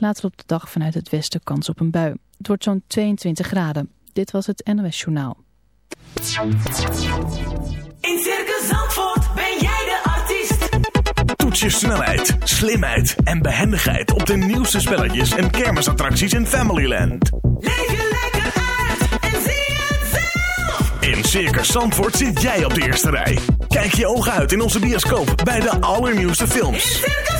Later op de dag vanuit het westen kans op een bui. Het wordt zo'n 22 graden. Dit was het NOS Journaal. In Circus Zandvoort ben jij de artiest. Toets je snelheid, slimheid en behendigheid op de nieuwste spelletjes en kermisattracties in Familyland. Leef je lekker uit en zie het zelf. In Circus Zandvoort zit jij op de eerste rij. Kijk je ogen uit in onze bioscoop bij de allernieuwste In films. Circus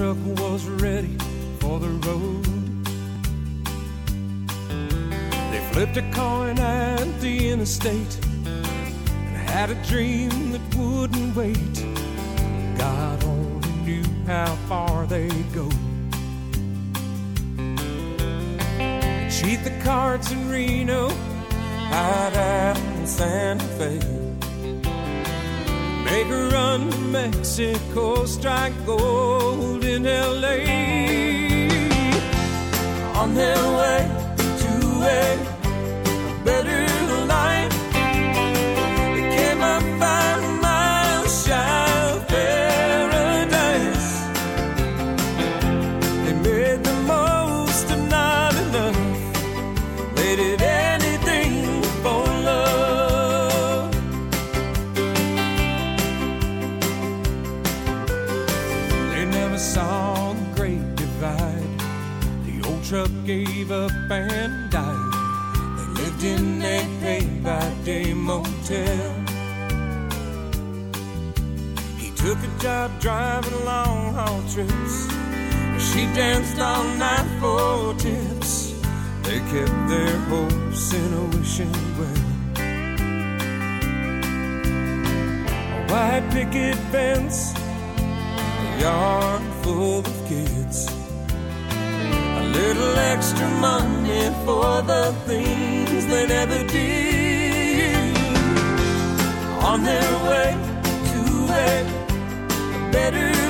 Truck was ready for the road. They flipped a coin at the interstate and had a dream that wouldn't wait. God only knew how far they'd go. Cheat the cards in Reno, hide out in Santa Fe. Make a run to Mexico, strike gold in LA. On their way to a in a wishing well. A white picket fence, a yard full of kids. A little extra money for the things they never did. On their way to a better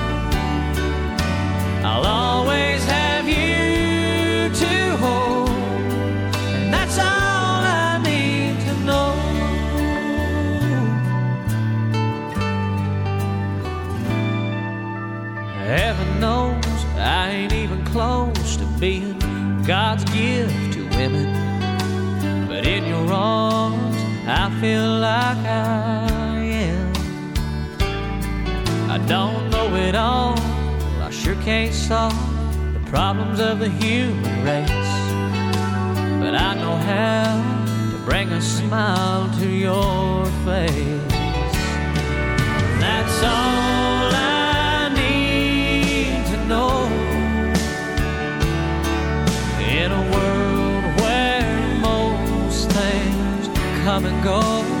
Gift to women. But in your arms, I feel like I am. I don't know it all, I sure can't solve the problems of the human race. But I know how to bring a smile to your face. That's all come and go.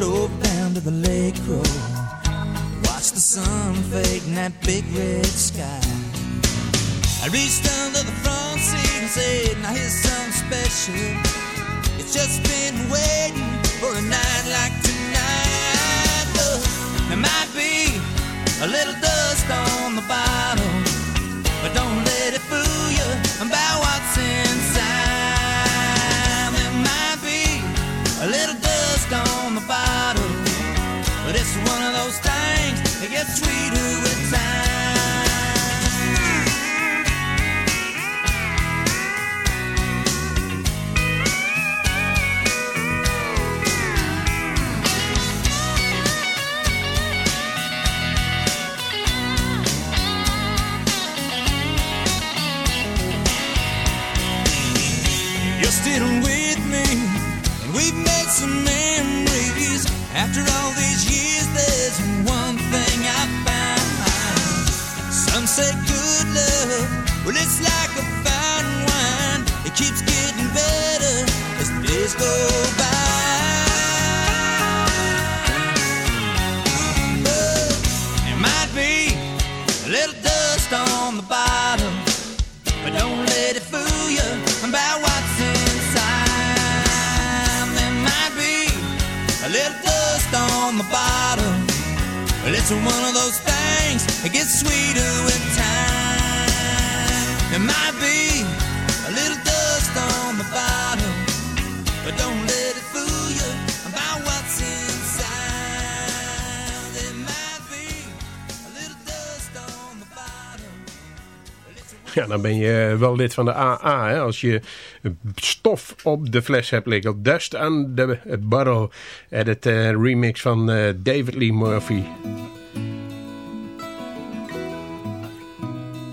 drove down to the lake road. Watched the sun fade in that big red sky. I reached under the front seat and said, Now here's something special. It's just been waiting for a night like tonight. Look, there might be a little dust on the bottom, but don't let it fool you about sweeter with time. Wel lid van de AA. Hè? Als je stof op de fles hebt liggen. Dust on the Bottle. Edit eh, remix van eh, David Lee Murphy.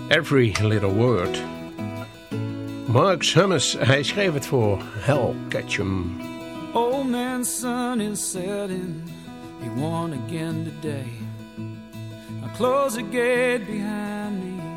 Every Little Word. Mark Summers, hij schreef het voor Hell Ketchum. Old man's sun is setting. He won again today. I close the gate behind me.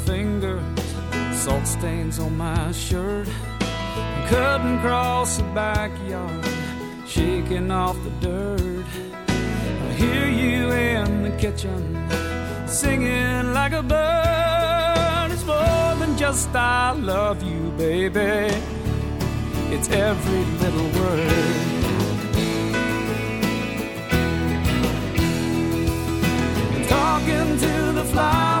salt stains on my shirt. Cutting across the backyard, shaking off the dirt. I hear you in the kitchen, singing like a bird. It's more than just I love you, baby. It's every little word. Talking A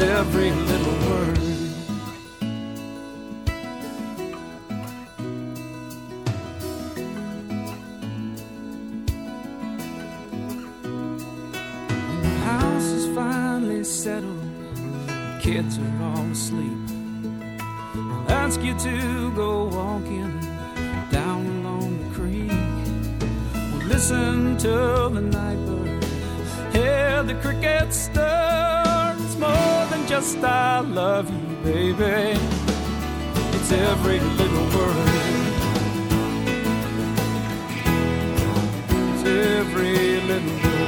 every little word. The house is finally settled, the kids are all asleep. I'll ask you to go walking down along the creek. We'll listen to the night bird, hear the crickets stir. just I love you, baby. It's every little word. It's oh, every little word.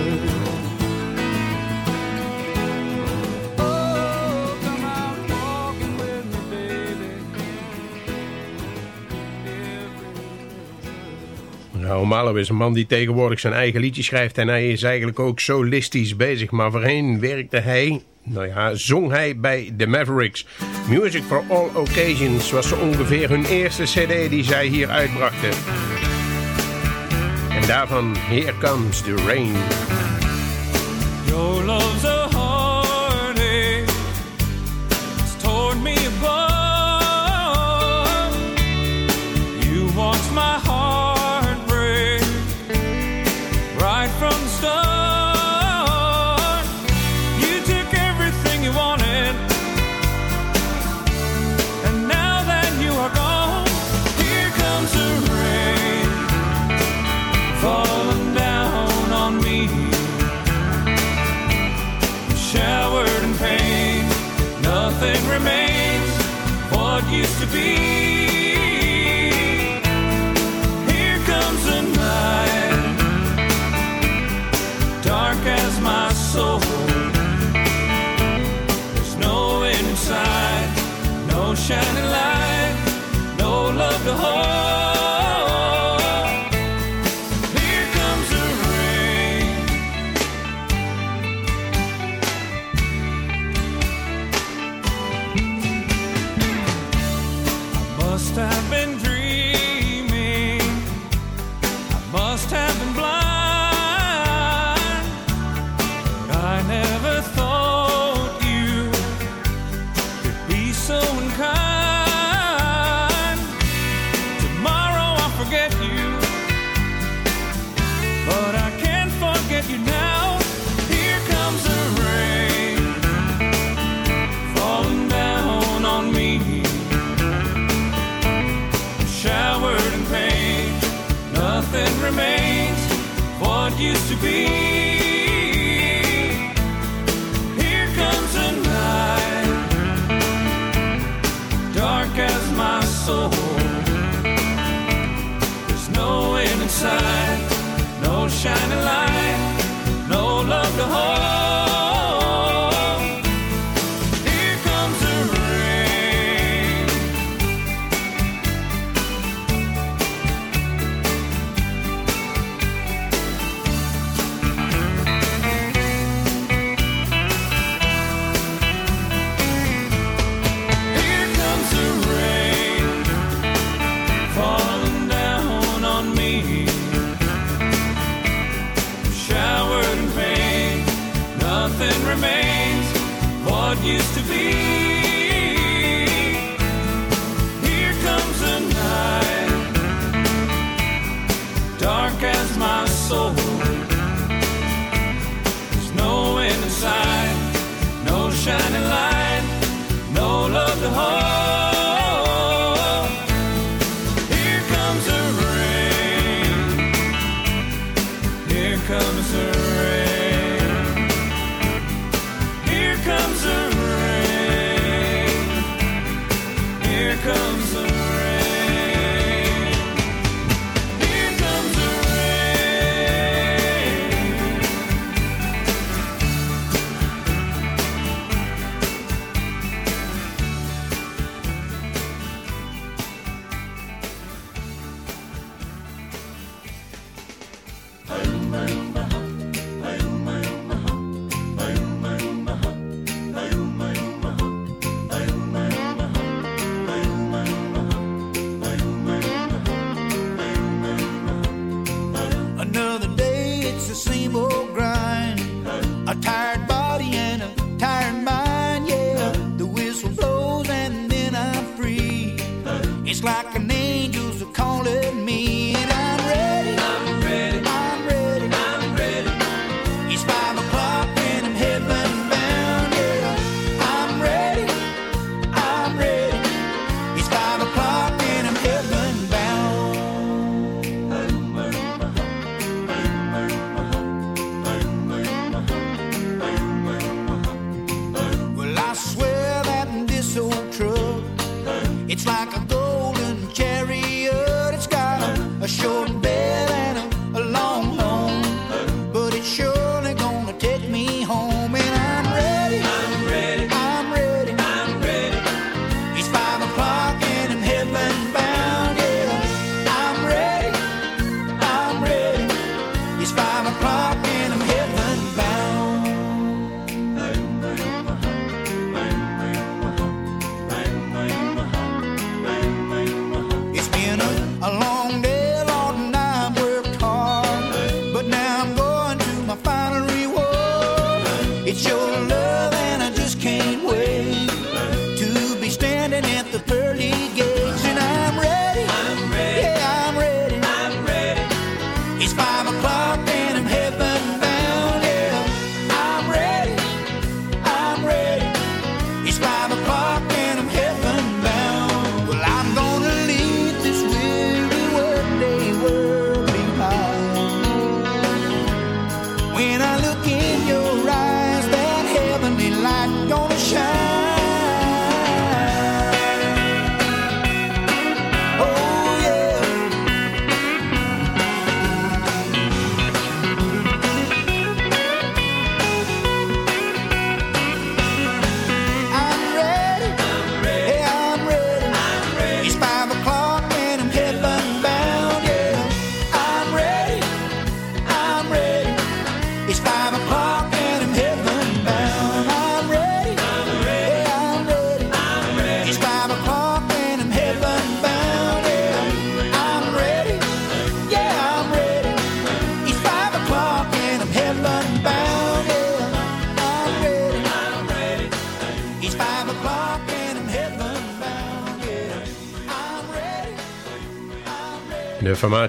Nou, Malo is een man die tegenwoordig zijn eigen liedje schrijft en hij is eigenlijk ook solistisch bezig. Maar voorheen werkte hij nou ja, zong hij bij The Mavericks. Music for All Occasions was zo ongeveer hun eerste cd die zij hier uitbrachten. En daarvan Here Comes the Rain. dark as my soul.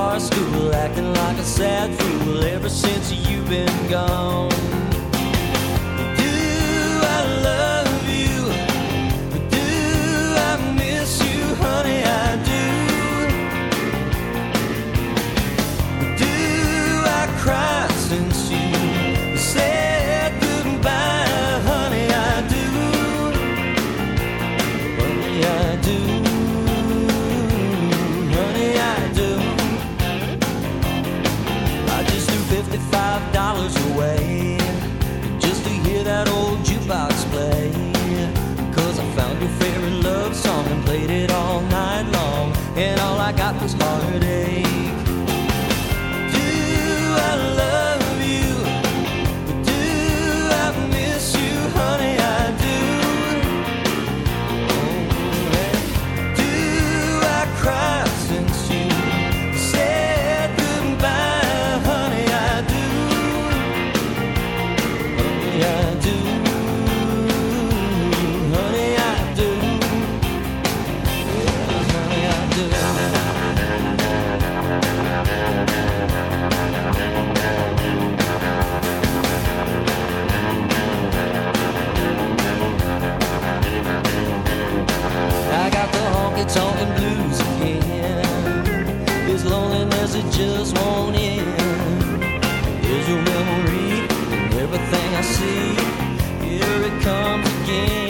Bar stool, acting like a sad fool ever since you've been gone. Do I love you? Do I miss you, honey? I do. Do I cry loneliness it just won't end. Here's your memory and everything I see. Here it comes again.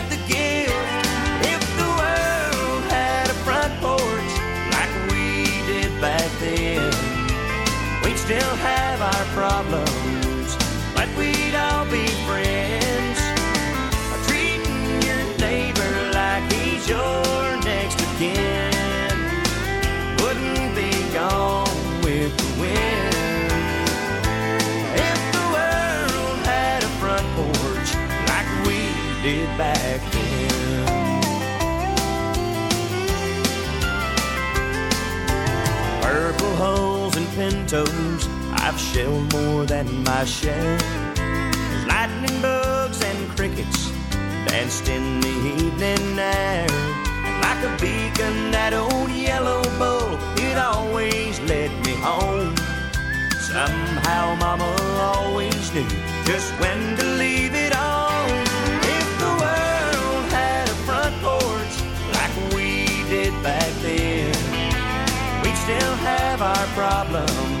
pintos, I've shelled more than my share. Lightning bugs and crickets danced in the evening air. And like a beacon, that old yellow bull, it always led me home. Somehow Mama always knew just when to leave it on. If the world had a front porch like we did back then, we'd still have our problems,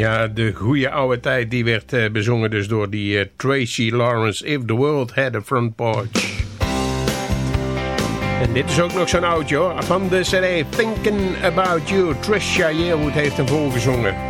Ja, de goede oude tijd die werd eh, bezongen dus door die eh, Tracy Lawrence. If the world had a front porch. En dit is ook nog zo'n oudje hoor. Van de CD Thinking About You. Trisha Yearwood heeft hem voorgezongen.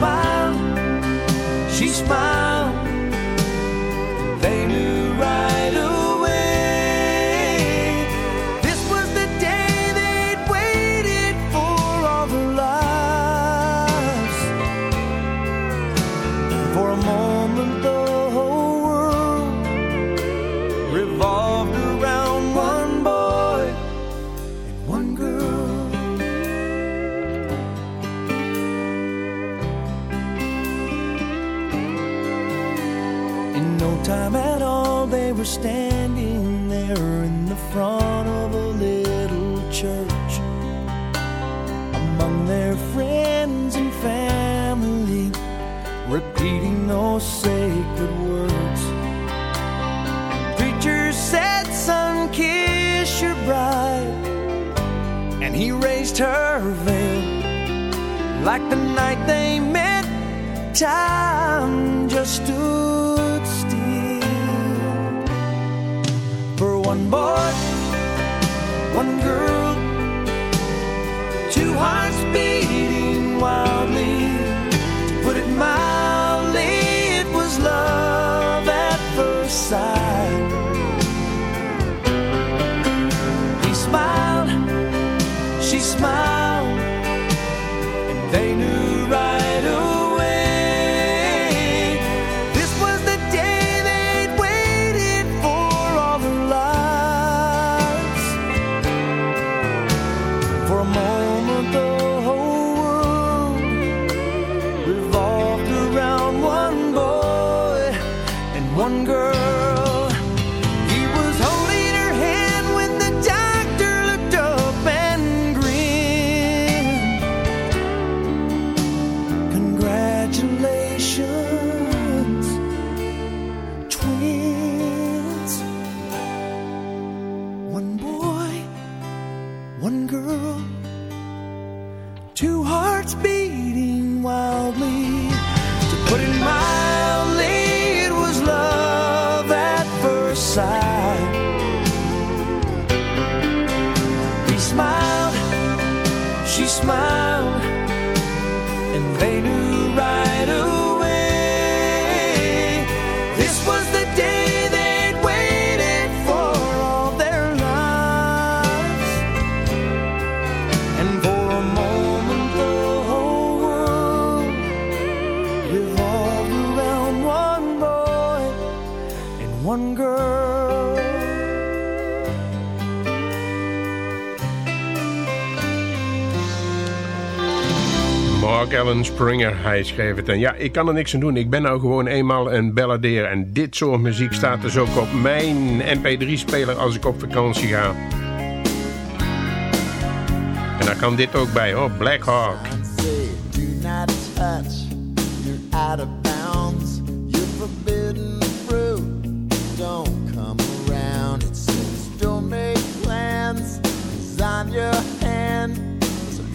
Smiled, she smiled, Time just stood still for one boy, one girl, two hearts beating wildly. Allen Springer, hij schreef het. En ja, ik kan er niks aan doen. Ik ben nou gewoon eenmaal een balladeer. En dit soort muziek staat dus ook op mijn mp3-speler als ik op vakantie ga. En daar kan dit ook bij hoor, Black Hawk.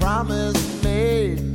promise made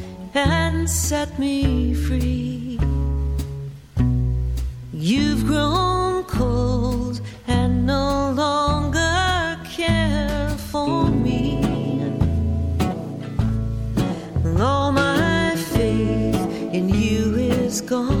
and set me free. You've grown cold and no longer care for me. All my faith in you is gone,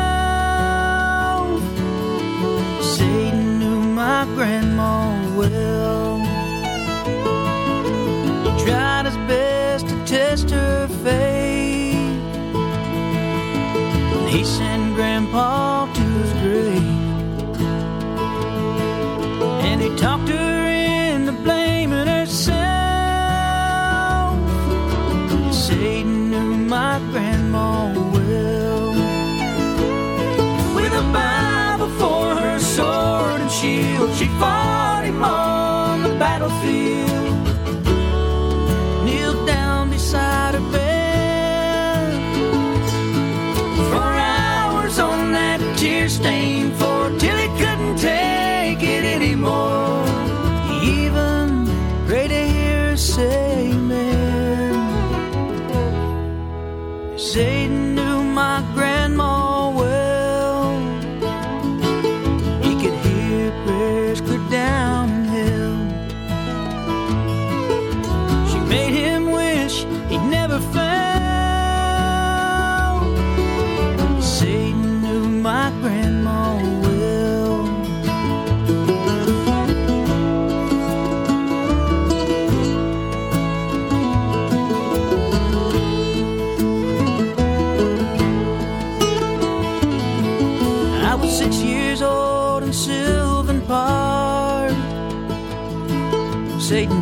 grandma will. Try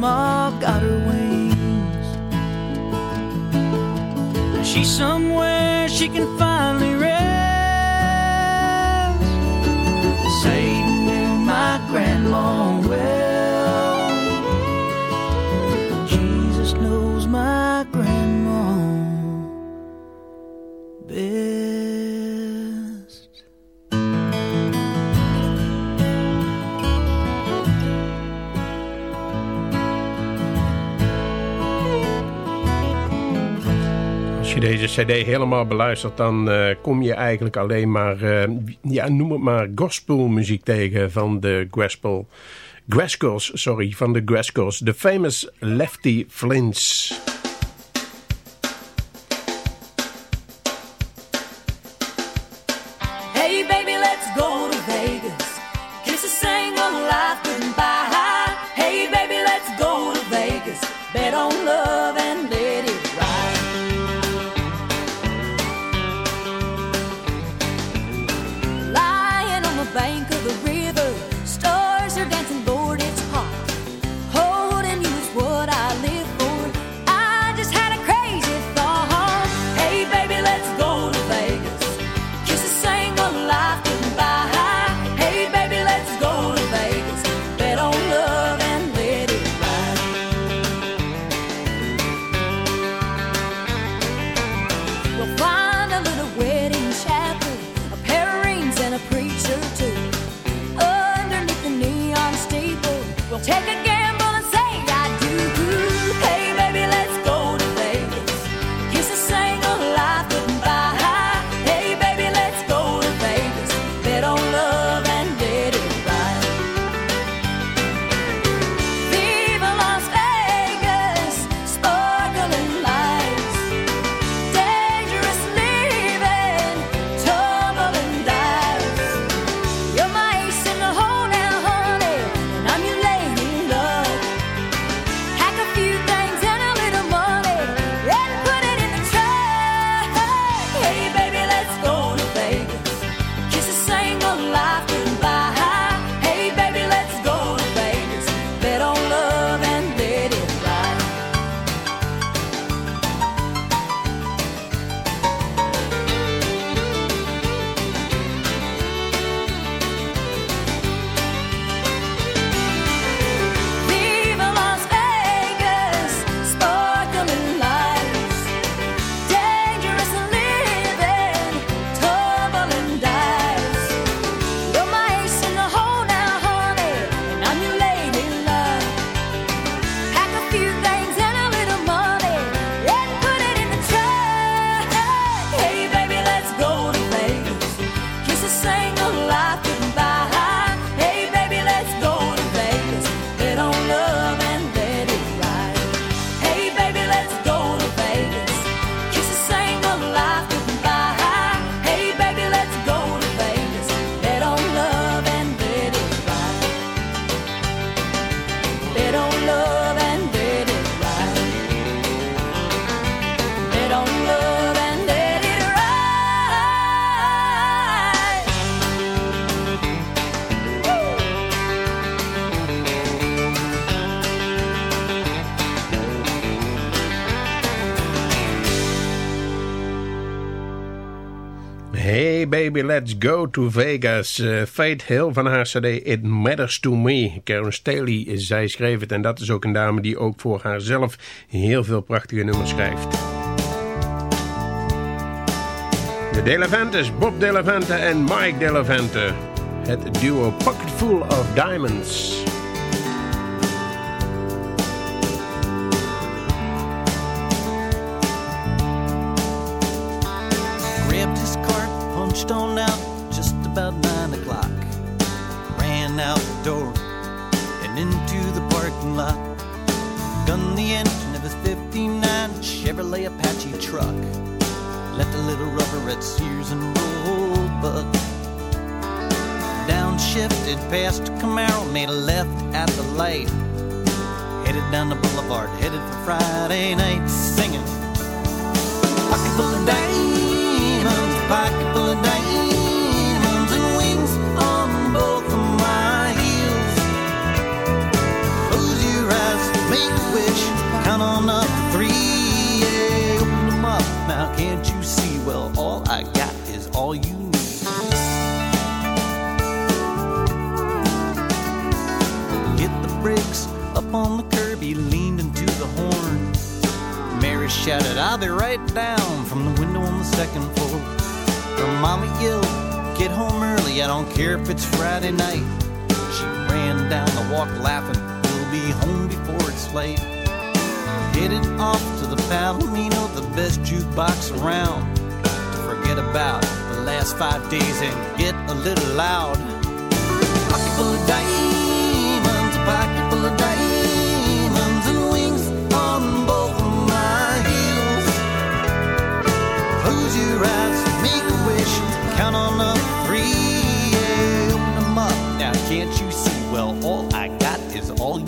grandma got her wings. She's somewhere she can find. deze cd helemaal beluistert... dan eh, kom je eigenlijk alleen maar, uh, ja, noem het maar, gospelmuziek tegen van de gospel... Graskos, sorry, van de Graskos. de famous Lefty Flints. sure do. Underneath the neon steeple, we'll take a let's go to Vegas. Uh, Faith Hill van haar cd It Matters to Me. Karen Staley, zij schreef het en dat is ook een dame die ook voor haarzelf heel veel prachtige nummers schrijft. De Delavantes, Bob Delavante en Mike Delavante. Het duo Pocket Full of Diamonds. Punched on out just about nine o'clock. Ran out the door and into the parking lot. Gunned the engine of his 59 Chevrolet Apache truck. Left a little rubber at Sears and Roebuck. Downshifted past Camaro, made a left at the light. Headed down the boulevard, headed for Friday night, singing. Diamonds, and shouted, I'll be right down from the window on the second floor. Her mama yelled, Get home early, I don't care if it's Friday night. She ran down the walk laughing, We'll be home before it's late. Headed off to the Palomino, the best jukebox around. To forget about the last five days and get a little loud. Pocket full of diamonds, a pocket full of diamonds, and wings on both my heels. Close your eyes, make count on to three, yeah, open them up. Now can't you see? Well, all I got is all you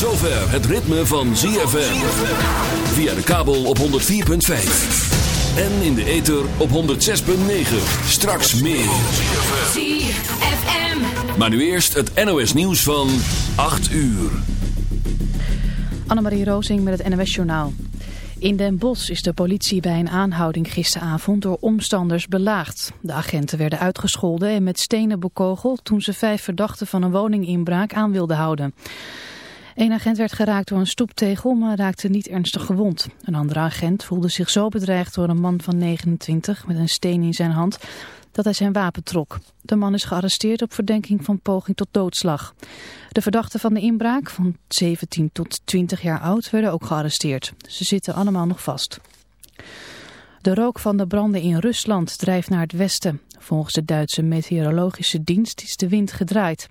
Zover het ritme van ZFM. Via de kabel op 104.5. En in de ether op 106.9. Straks meer. ZFM. Maar nu eerst het NOS nieuws van 8 uur. Annemarie Rozing met het NOS Journaal. In Den Bosch is de politie bij een aanhouding gisteravond door omstanders belaagd. De agenten werden uitgescholden en met stenen bekogeld toen ze vijf verdachten van een woninginbraak aan wilden houden. Een agent werd geraakt door een stoeptegel, maar raakte niet ernstig gewond. Een andere agent voelde zich zo bedreigd door een man van 29 met een steen in zijn hand dat hij zijn wapen trok. De man is gearresteerd op verdenking van poging tot doodslag. De verdachten van de inbraak, van 17 tot 20 jaar oud, werden ook gearresteerd. Ze zitten allemaal nog vast. De rook van de branden in Rusland drijft naar het westen. Volgens de Duitse meteorologische dienst is de wind gedraaid.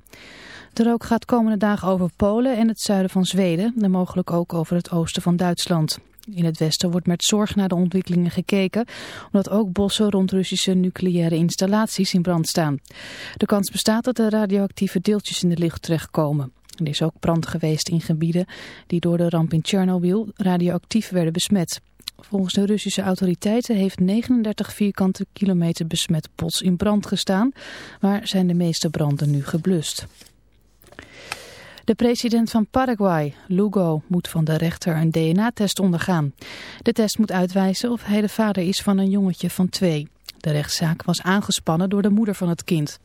De rook gaat komende dagen over Polen en het zuiden van Zweden en mogelijk ook over het oosten van Duitsland. In het westen wordt met zorg naar de ontwikkelingen gekeken, omdat ook bossen rond Russische nucleaire installaties in brand staan. De kans bestaat dat er radioactieve deeltjes in de lucht terechtkomen. Er is ook brand geweest in gebieden die door de ramp in Tsjernobyl radioactief werden besmet. Volgens de Russische autoriteiten heeft 39 vierkante kilometer besmet bos in brand gestaan, maar zijn de meeste branden nu geblust. De president van Paraguay, Lugo, moet van de rechter een DNA-test ondergaan. De test moet uitwijzen of hij de vader is van een jongetje van twee. De rechtszaak was aangespannen door de moeder van het kind.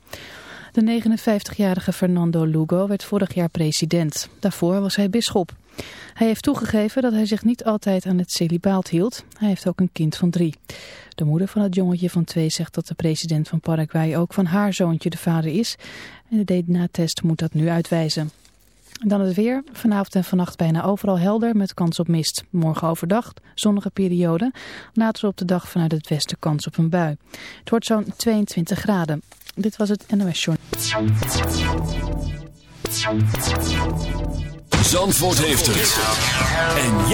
De 59-jarige Fernando Lugo werd vorig jaar president. Daarvoor was hij bisschop. Hij heeft toegegeven dat hij zich niet altijd aan het celibaat hield. Hij heeft ook een kind van drie. De moeder van het jongetje van twee zegt dat de president van Paraguay ook van haar zoontje de vader is. En de DNA-test moet dat nu uitwijzen. Dan het weer. Vanavond en vannacht bijna overal helder met kans op mist. Morgen overdag zonnige periode. Later op de dag vanuit het westen kans op een bui. Het wordt zo'n 22 graden. Dit was het NOS Journal. Zandvoort heeft het. En